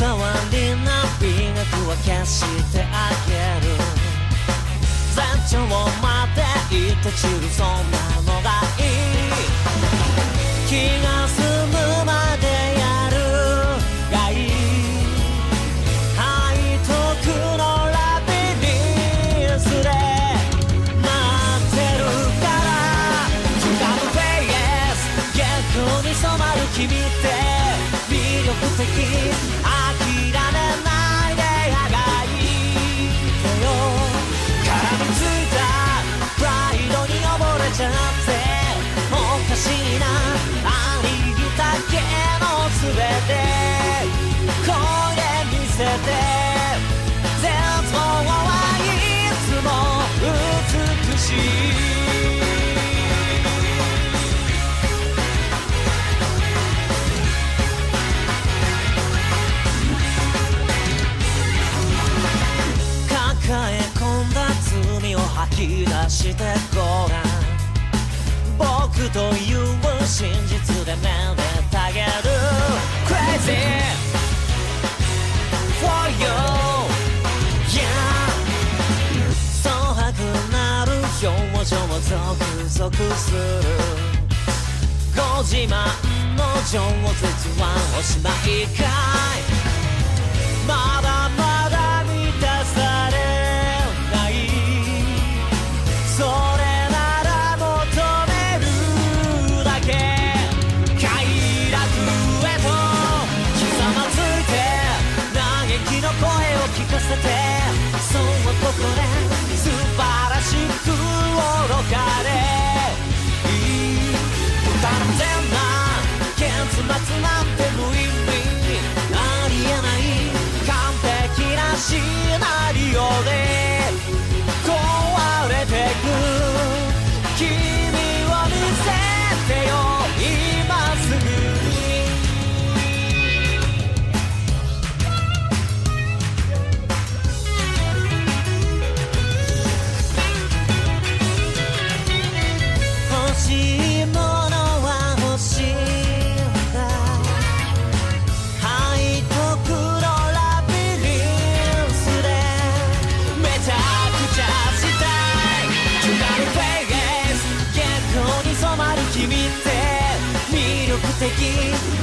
触りな美学は消してあげる。絶頂までいて散るそんなのがいい。気がするしてごらん。僕という真実でめでたげる。Crazy for you. Yeah 蒼白なる表情を続々する。ご自慢の情熱はおしまいか。心。again.